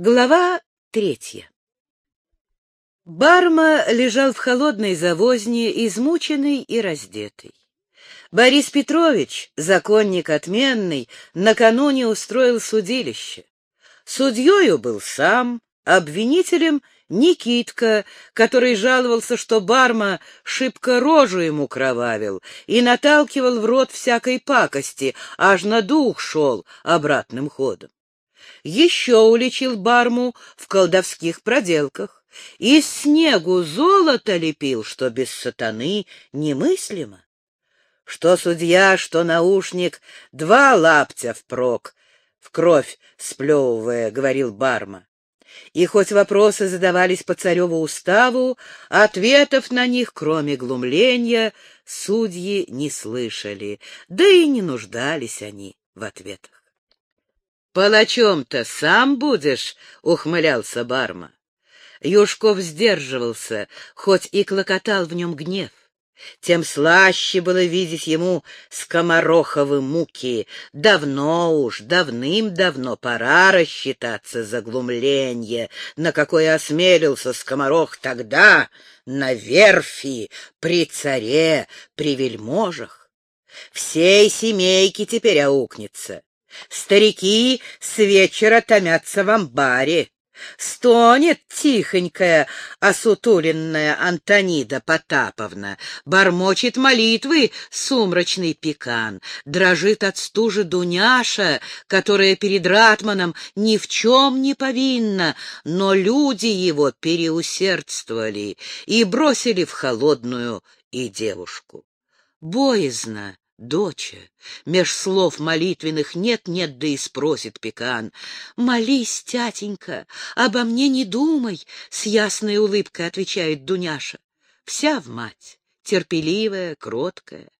Глава третья Барма лежал в холодной завозне, измученный и раздетый. Борис Петрович, законник отменный, накануне устроил судилище. Судьею был сам, обвинителем — Никитка, который жаловался, что Барма шибко рожу ему кровавил и наталкивал в рот всякой пакости, аж на дух шел обратным ходом еще уличил Барму в колдовских проделках. Из снегу золото лепил, что без сатаны немыслимо. Что судья, что наушник, два лаптя впрок, в кровь сплевывая, — говорил Барма. И хоть вопросы задавались по цареву уставу, ответов на них, кроме глумления, судьи не слышали, да и не нуждались они в ответах. «Палачом-то сам будешь?» — ухмылялся Барма. Юшков сдерживался, хоть и клокотал в нем гнев. Тем слаще было видеть ему скомороховы муки. Давно уж, давным-давно пора рассчитаться за глумление, на какое осмелился скоморох тогда, на верфи, при царе, при вельможах. Всей семейки теперь аукнется. Старики с вечера томятся в амбаре. Стонет тихонькая, осутуленная Антонида Потаповна, бормочет молитвы сумрачный пекан, дрожит от стужи Дуняша, которая перед Ратманом ни в чем не повинна, но люди его переусердствовали и бросили в холодную и девушку. Боязно Доча, меж слов молитвенных нет-нет, да и спросит пекан. «Молись, тятенька, обо мне не думай», — с ясной улыбкой отвечает Дуняша. Вся в мать, терпеливая, кроткая.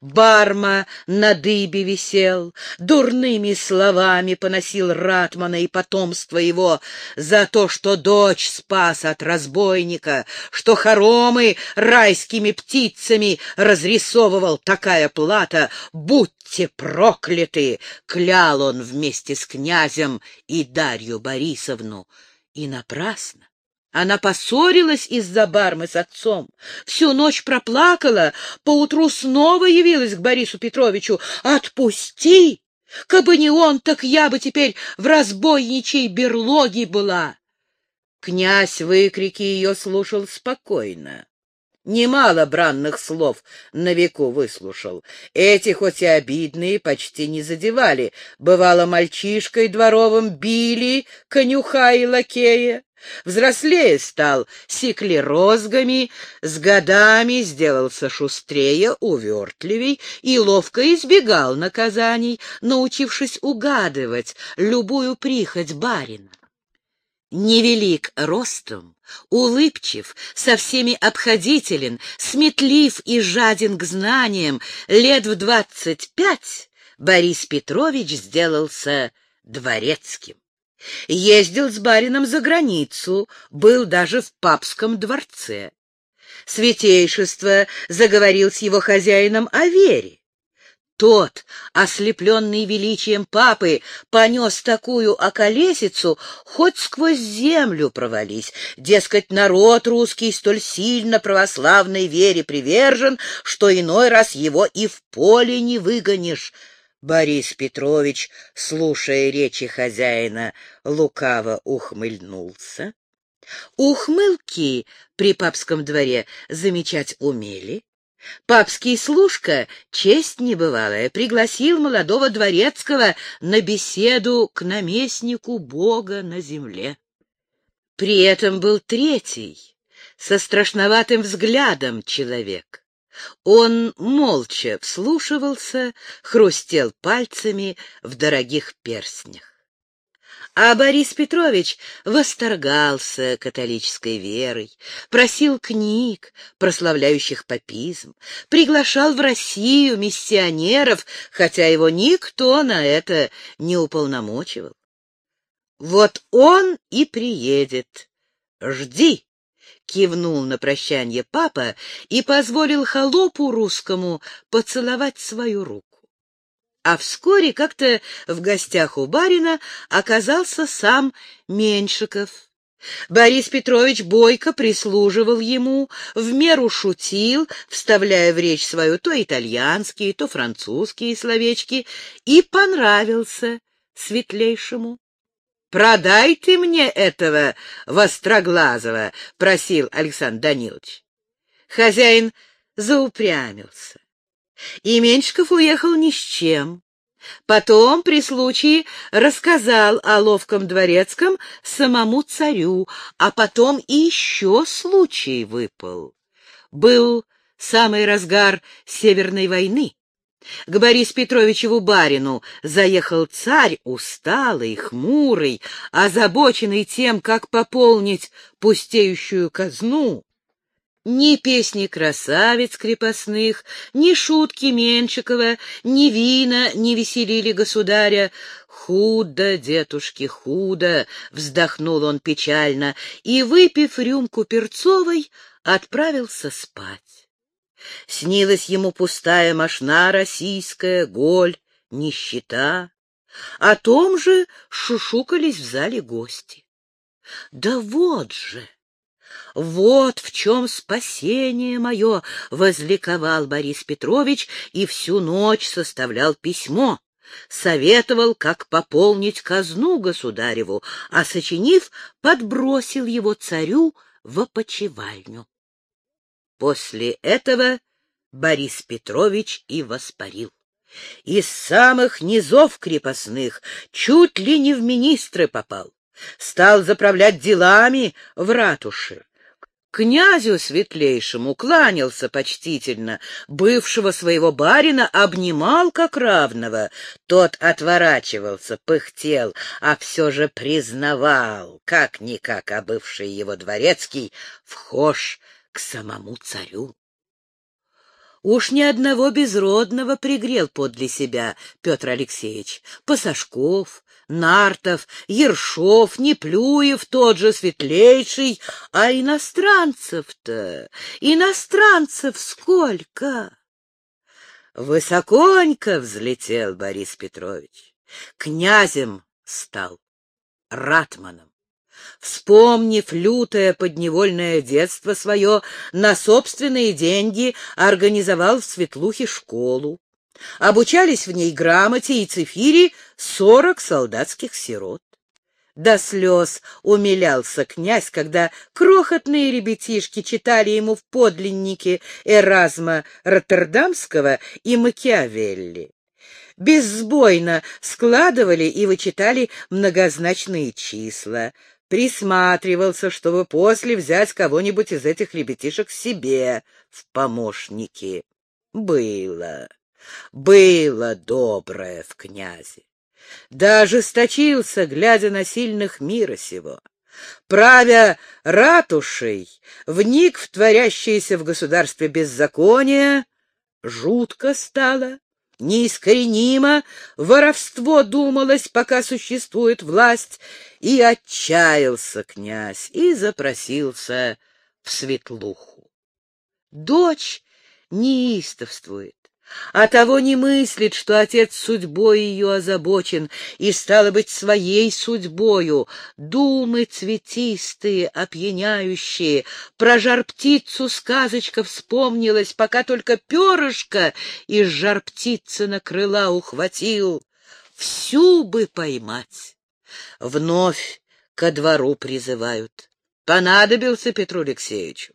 Барма на дыбе висел, дурными словами поносил Ратмана и потомство его за то, что дочь спас от разбойника, что хоромы райскими птицами разрисовывал такая плата. Будьте прокляты! Клял он вместе с князем и Дарью Борисовну. И напрасно. Она поссорилась из-за бармы с отцом, всю ночь проплакала, поутру снова явилась к Борису Петровичу. «Отпусти! Кабы не он, так я бы теперь в разбойничьей берлоге была!» Князь выкрики ее слушал спокойно. Немало бранных слов на веку выслушал. Эти, хоть и обидные, почти не задевали. Бывало, мальчишкой дворовым били конюха и лакея. Взрослее стал, секли розгами, с годами сделался шустрее, увертливей и ловко избегал наказаний, научившись угадывать любую прихоть барина. Невелик ростом, улыбчив, со всеми обходителен, сметлив и жаден к знаниям, лет в двадцать пять Борис Петрович сделался дворецким. Ездил с барином за границу, был даже в папском дворце. Святейшество заговорил с его хозяином о вере. Тот, ослепленный величием папы, понес такую околесицу, хоть сквозь землю провались. Дескать, народ русский столь сильно православной вере привержен, что иной раз его и в поле не выгонишь. Борис Петрович, слушая речи хозяина, лукаво ухмыльнулся. Ухмылки при папском дворе замечать умели. Папский служка, честь небывалая, пригласил молодого дворецкого на беседу к наместнику Бога на земле. При этом был третий, со страшноватым взглядом человек. Он молча вслушивался, хрустел пальцами в дорогих перстнях. А Борис Петрович восторгался католической верой, просил книг, прославляющих папизм, приглашал в Россию миссионеров, хотя его никто на это не уполномочивал. Вот он и приедет. Жди кивнул на прощание папа и позволил холопу русскому поцеловать свою руку. А вскоре как-то в гостях у барина оказался сам Меньшиков. Борис Петрович бойко прислуживал ему, в меру шутил, вставляя в речь свою то итальянские, то французские словечки, и понравился светлейшему. «Продай ты мне этого Востроглазого!» — просил Александр Данилович. Хозяин заупрямился. И Меньшиков уехал ни с чем. Потом, при случае, рассказал о ловком дворецком самому царю, а потом и еще случай выпал. Был самый разгар Северной войны. К Борису Петровичеву барину заехал царь, усталый, хмурый, озабоченный тем, как пополнить пустеющую казну. Ни песни красавиц крепостных, ни шутки Меншикова, ни вина не веселили государя. «Худо, дедушки, худо!» — вздохнул он печально и, выпив рюмку перцовой, отправился спать. Снилась ему пустая мошна российская, голь, нищета. О том же шушукались в зале гости. Да вот же! Вот в чем спасение мое, — возликовал Борис Петрович и всю ночь составлял письмо. Советовал, как пополнить казну государеву, а, сочинив, подбросил его царю в опочивальню. После этого Борис Петрович и воспарил. Из самых низов крепостных чуть ли не в министры попал. Стал заправлять делами в ратуше. Князю светлейшему кланялся почтительно, бывшего своего барина обнимал как равного. Тот отворачивался, пыхтел, а все же признавал, как-никак, а бывший его дворецкий вхож к самому царю. Уж ни одного безродного пригрел подле себя Петр Алексеевич. Пасашков, Нартов, Ершов, Неплюев тот же светлейший, а иностранцев-то, иностранцев сколько! Высоконько взлетел Борис Петрович, князем стал, ратманом. Вспомнив лютое подневольное детство свое, на собственные деньги организовал в Светлухе школу. Обучались в ней грамоте и цифире сорок солдатских сирот. До слез умилялся князь, когда крохотные ребятишки читали ему в подлиннике Эразма Роттердамского и Макиавелли. Безсбойно складывали и вычитали многозначные числа. Присматривался, чтобы после взять кого-нибудь из этих ребятишек себе в помощники. Было. Было доброе в князе. Да ожесточился, глядя на сильных мира сего. Правя ратушей, вник в творящееся в государстве беззаконие, жутко стало, неискоренимо, воровство думалось, пока существует власть, и отчаялся князь и запросился в светлуху. Дочь неистовствует, а того не мыслит, что отец судьбой ее озабочен, и, стало быть, своей судьбою. Думы цветистые, опьяняющие, про жар-птицу сказочка вспомнилась, пока только перышко из жар-птицы на крыла ухватил. Всю бы поймать. Вновь ко двору призывают. Понадобился Петру Алексеевичу.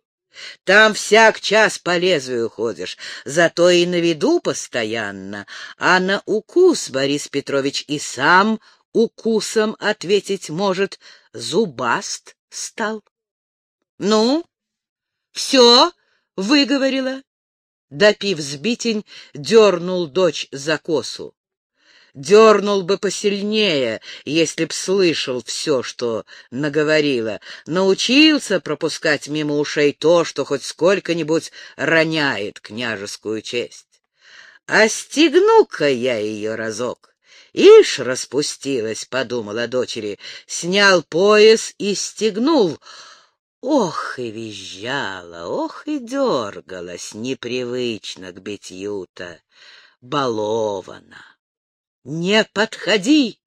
Там всяк час по лезвию ходишь, зато и на виду постоянно. А на укус Борис Петрович и сам укусом ответить может. Зубаст стал. Ну, все, выговорила. Допив сбитень, дернул дочь за косу дернул бы посильнее, если б слышал все, что наговорила, научился пропускать мимо ушей то, что хоть сколько-нибудь роняет княжескую честь. «Остегну-ка я ее разок!» «Ишь, распустилась!» — подумала дочери. Снял пояс и стегнул. Ох, и визжала, ох, и дергалась, непривычно к битью-то, балована. Не подходи!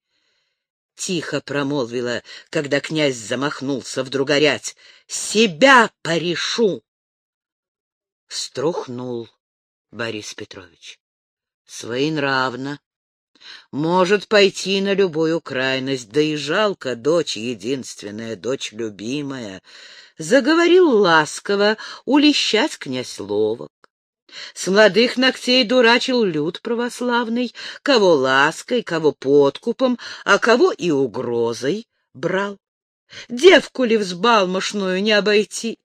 Тихо промолвила, когда князь замахнулся вдруг горять. Себя порешу! Струхнул Борис Петрович. Своенравно. Может пойти на любую крайность, да и жалко дочь единственная, дочь любимая. Заговорил ласково улещать князь Ловок. С молодых ногтей дурачил люд православный, кого лаской, кого подкупом, а кого и угрозой брал. Девку ли взбалмошную не обойти?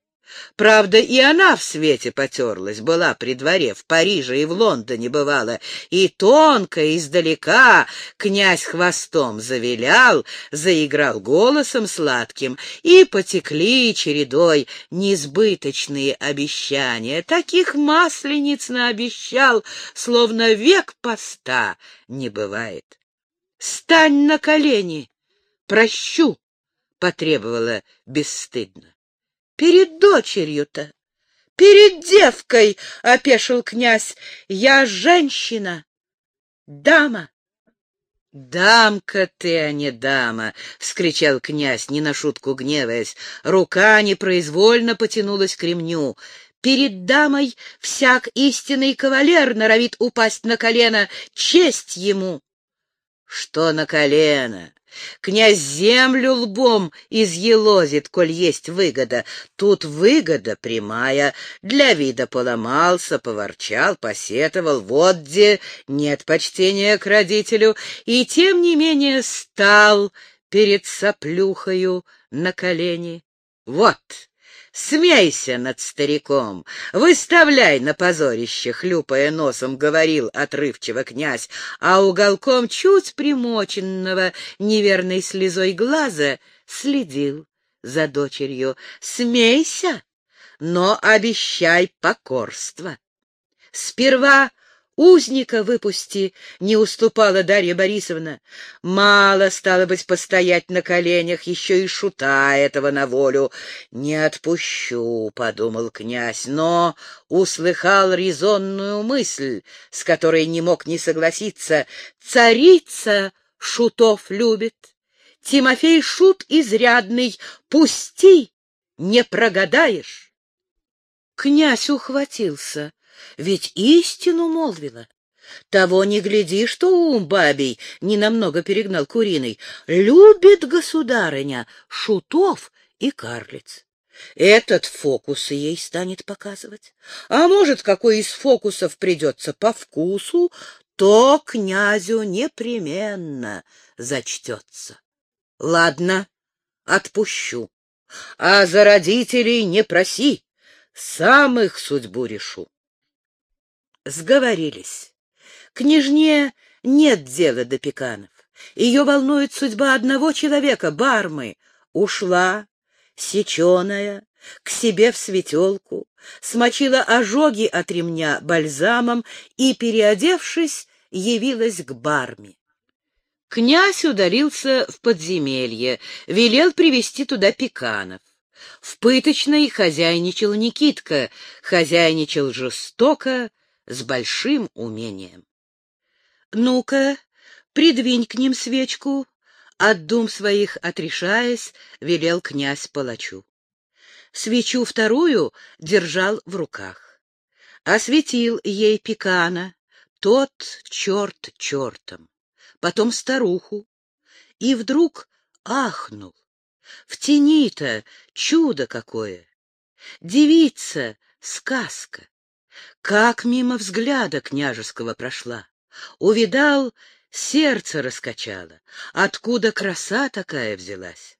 Правда, и она в свете потерлась, была при дворе, в Париже и в Лондоне бывала, и тонко, издалека князь хвостом завилял, заиграл голосом сладким, и потекли чередой несбыточные обещания. Таких маслениц наобещал, словно век поста не бывает. «Стань на колени! Прощу!» — потребовала бесстыдно. Перед дочерью-то, перед девкой, — опешил князь, — я женщина, дама. «Дамка ты, а не дама!» — вскричал князь, не на шутку гневаясь. Рука непроизвольно потянулась к ремню. «Перед дамой всяк истинный кавалер норовит упасть на колено. Честь ему!» «Что на колено? Князь землю лбом изъелозит, коль есть выгода. Тут выгода прямая. Для вида поломался, поворчал, посетовал. Вот где нет почтения к родителю. И тем не менее стал перед соплюхою на колени. Вот! Смейся над стариком, выставляй на позорище, хлюпая носом, говорил отрывчиво князь, а уголком чуть примоченного неверной слезой глаза следил за дочерью. Смейся, но обещай покорство. Сперва Узника выпусти, не уступала Дарья Борисовна. Мало, стало быть, постоять на коленях, еще и шута этого на волю. Не отпущу, — подумал князь, но услыхал резонную мысль, с которой не мог не согласиться. Царица шутов любит. Тимофей шут изрядный, пусти, не прогадаешь. Князь ухватился ведь истину молвила. Того не гляди, что ум бабий ненамного перегнал куриный. Любит государыня шутов и карлиц. Этот фокус ей станет показывать. А может, какой из фокусов придется по вкусу, то князю непременно зачтется. Ладно, отпущу. А за родителей не проси, сам их судьбу решу. Сговорились. Княжне нет дела до пеканов. Ее волнует судьба одного человека, Бармы. Ушла, сеченая, к себе в светелку, смочила ожоги от ремня бальзамом и, переодевшись, явилась к Барме. Князь удалился в подземелье, велел привести туда пеканов. В пыточной хозяйничал Никитка, хозяйничал жестоко, с большим умением. «Ну-ка, придвинь к ним свечку», — от дум своих отрешаясь, велел князь палачу. Свечу вторую держал в руках. Осветил ей пекана, тот черт чертом, потом старуху, и вдруг ахнул. В тени-то чудо какое! Девица — сказка. Как мимо взгляда княжеского прошла. Увидал, сердце раскачало. Откуда краса такая взялась?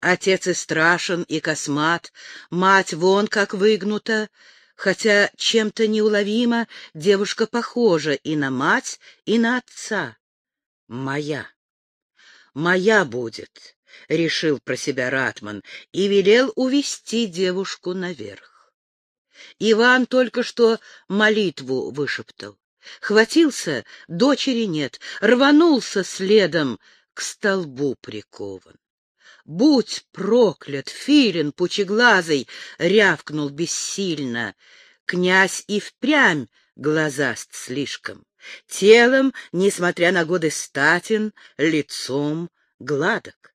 Отец и страшен, и космат, мать вон как выгнута, хотя чем-то неуловимо девушка похожа и на мать, и на отца. Моя. Моя будет, — решил про себя Ратман и велел увести девушку наверх. Иван только что молитву вышептал. Хватился, дочери нет, рванулся следом, к столбу прикован. «Будь проклят, филин пучеглазый!» — рявкнул бессильно. Князь и впрямь глазаст слишком. телом, несмотря на годы статин, лицом гладок.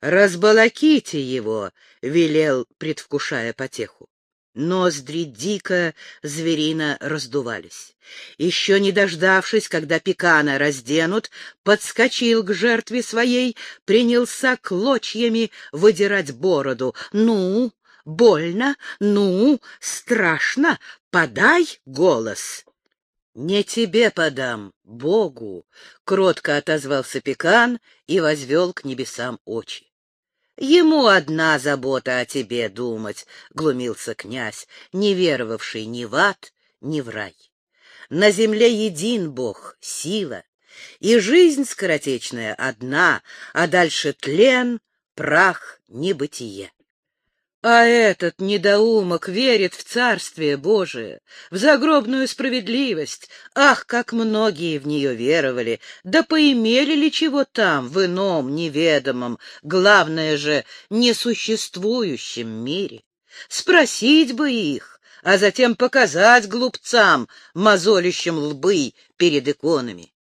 «Разбалаките его!» — велел, предвкушая потеху. Ноздри дико зверино раздувались. Еще не дождавшись, когда пекана разденут, подскочил к жертве своей, принялся клочьями выдирать бороду. «Ну, больно, ну, страшно, подай голос!» «Не тебе подам, Богу!» — кротко отозвался Пекан и возвел к небесам очи. Ему одна забота о тебе думать, — глумился князь, не веровавший ни в ад, ни в рай. На земле един Бог, сила, и жизнь скоротечная одна, а дальше тлен, прах, небытие. А этот недоумок верит в Царствие Божие, в загробную справедливость. Ах, как многие в нее веровали! Да поимели ли чего там, в ином, неведомом, главное же, несуществующем мире? Спросить бы их, а затем показать глупцам, мозолищем лбы перед иконами.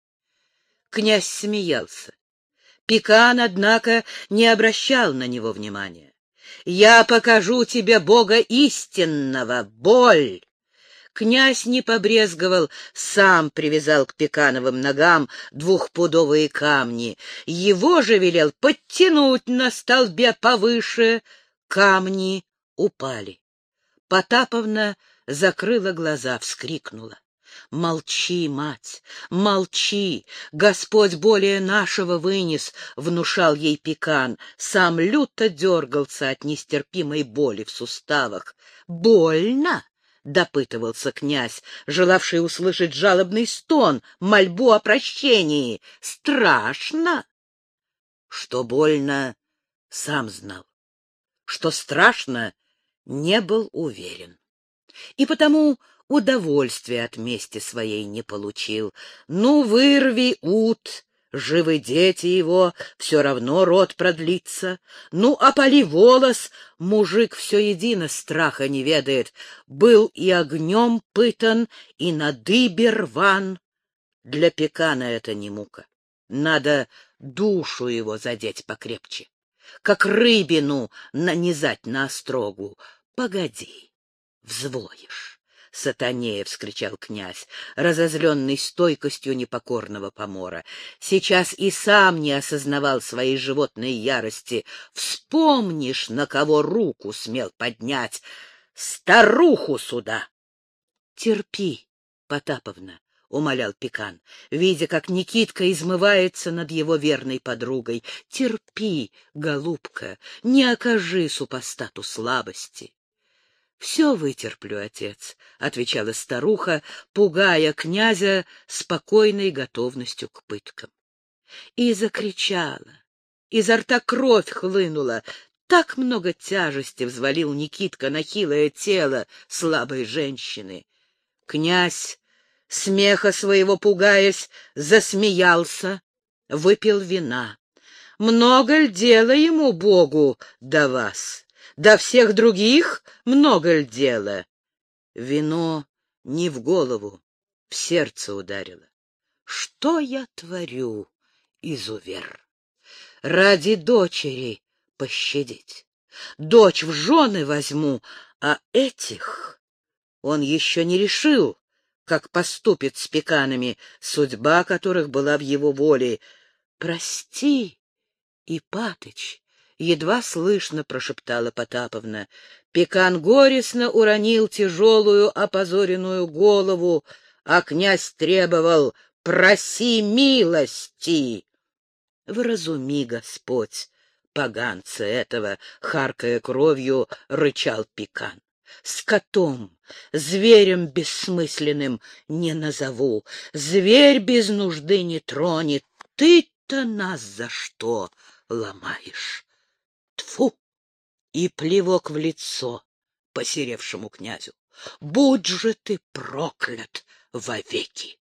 Князь смеялся. Пекан, однако, не обращал на него внимания. Я покажу тебе Бога истинного, боль!» Князь не побрезговал, сам привязал к пекановым ногам двухпудовые камни. Его же велел подтянуть на столбе повыше. Камни упали. Потаповна закрыла глаза, вскрикнула. Молчи, мать, молчи, Господь более нашего вынес, — внушал ей пекан, сам люто дергался от нестерпимой боли в суставах. Больно? — допытывался князь, желавший услышать жалобный стон, мольбу о прощении. Страшно? Что больно, сам знал. Что страшно, не был уверен. И потому удовольствия от мести своей не получил. Ну, вырви ут, живы дети его, все равно род продлится. Ну, опали волос, мужик все едино страха не ведает. Был и огнем пытан, и на дыбе рван. Для пекана это не мука. Надо душу его задеть покрепче, как рыбину нанизать на острогу. Погоди, взвоишь. Сатанея! — вскричал князь, разозленный стойкостью непокорного помора. Сейчас и сам не осознавал своей животной ярости. Вспомнишь, на кого руку смел поднять. Старуху сюда! — Терпи, Потаповна, — умолял Пекан, видя, как Никитка измывается над его верной подругой. — Терпи, голубка, не окажи супостату слабости. — Все вытерплю, отец, — отвечала старуха, пугая князя спокойной готовностью к пыткам. И закричала. Изо рта кровь хлынула. Так много тяжести взвалил Никитка на хилое тело слабой женщины. Князь, смеха своего пугаясь, засмеялся, выпил вина. Много ль дела ему, Богу, до вас? До всех других много ль дела? Вино не в голову, в сердце ударило. Что я творю, изувер? Ради дочери пощадить. Дочь в жены возьму, а этих он еще не решил, как поступит с пеканами, судьба которых была в его воле. Прости, Ипатыч, едва слышно прошептала Потаповна. Пекан горестно уронил тяжелую опозоренную голову, а князь требовал «Проси милости!» «Вразуми, Господь!» Поганца этого, харкая кровью, рычал Пекан. С котом, зверем бессмысленным не назову, зверь без нужды не тронет. Ты-то нас за что ломаешь? Тфу! И плевок в лицо посеревшему князю. Будь же ты проклят вовеки!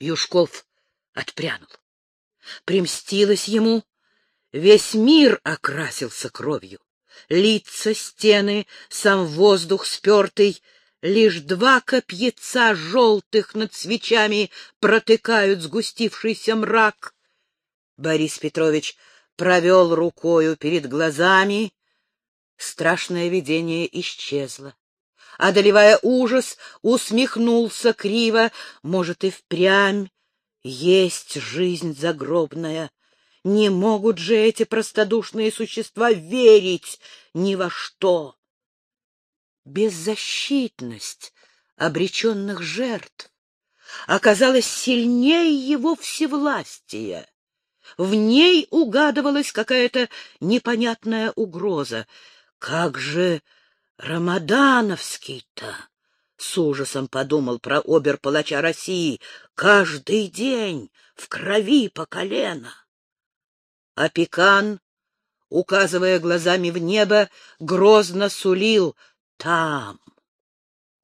Юшков отпрянул. Примстилось ему, весь мир окрасился кровью. Лица, стены, сам воздух спертый Лишь два копьяца желтых над свечами протыкают сгустившийся мрак. Борис Петрович провел рукою перед глазами. Страшное видение исчезло. Одолевая ужас, усмехнулся криво. Может, и впрямь есть жизнь загробная. Не могут же эти простодушные существа верить ни во что беззащитность обреченных жертв оказалась сильнее его всевластия. В ней угадывалась какая-то непонятная угроза. Как же Рамадановский-то? С ужасом подумал про обер-палача России. Каждый день в крови по колено. А Пекан, указывая глазами в небо, грозно сулил — там,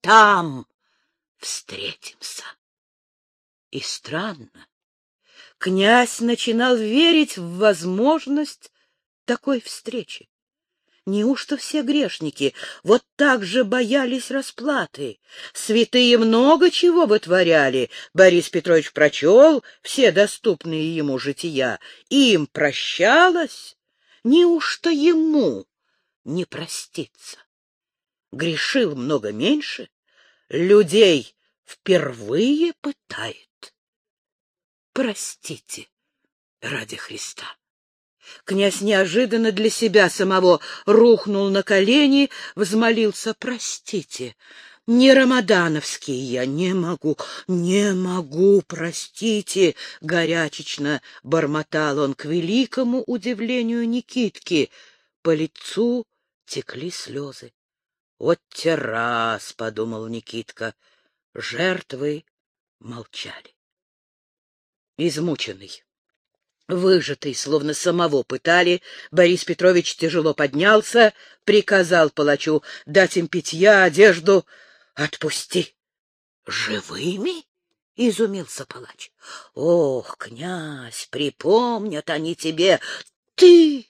там встретимся. И странно, князь начинал верить в возможность такой встречи. Неужто все грешники вот так же боялись расплаты? Святые много чего вытворяли. Борис Петрович прочел все доступные ему жития. Им прощалось. Неужто ему не проститься? грешил много меньше, людей впервые пытает. Простите ради Христа. Князь неожиданно для себя самого рухнул на колени, взмолился «Простите, не рамадановский я, не могу, не могу, простите!» Горячечно бормотал он к великому удивлению Никитки. По лицу текли слезы. Вот те раз, — подумал Никитка, — жертвы молчали. Измученный, выжатый, словно самого пытали, Борис Петрович тяжело поднялся, приказал палачу дать им питья, одежду. — Отпусти! — Живыми? — изумился палач. — Ох, князь, припомнят они тебе! Ты!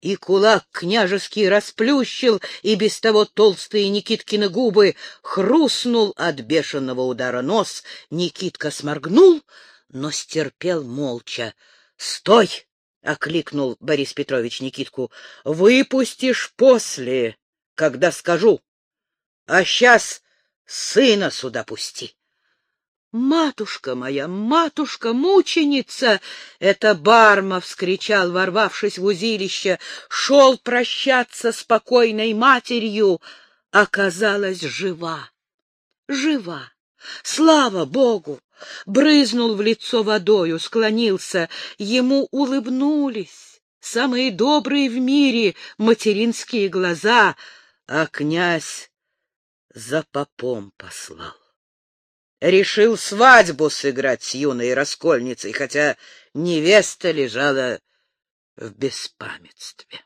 и кулак княжеский расплющил, и без того толстые Никиткины губы хрустнул от бешеного удара нос. Никитка сморгнул, но стерпел молча. — Стой! — окликнул Борис Петрович Никитку. — Выпустишь после, когда скажу. А сейчас сына сюда пусти. «Матушка моя, матушка-мученица!» — это Барма вскричал, ворвавшись в узилище, шел прощаться с покойной матерью, оказалась жива. Жива! Слава Богу! Брызнул в лицо водою, склонился, ему улыбнулись. Самые добрые в мире материнские глаза, а князь за попом послал решил свадьбу сыграть с юной раскольницей, хотя невеста лежала в беспамятстве.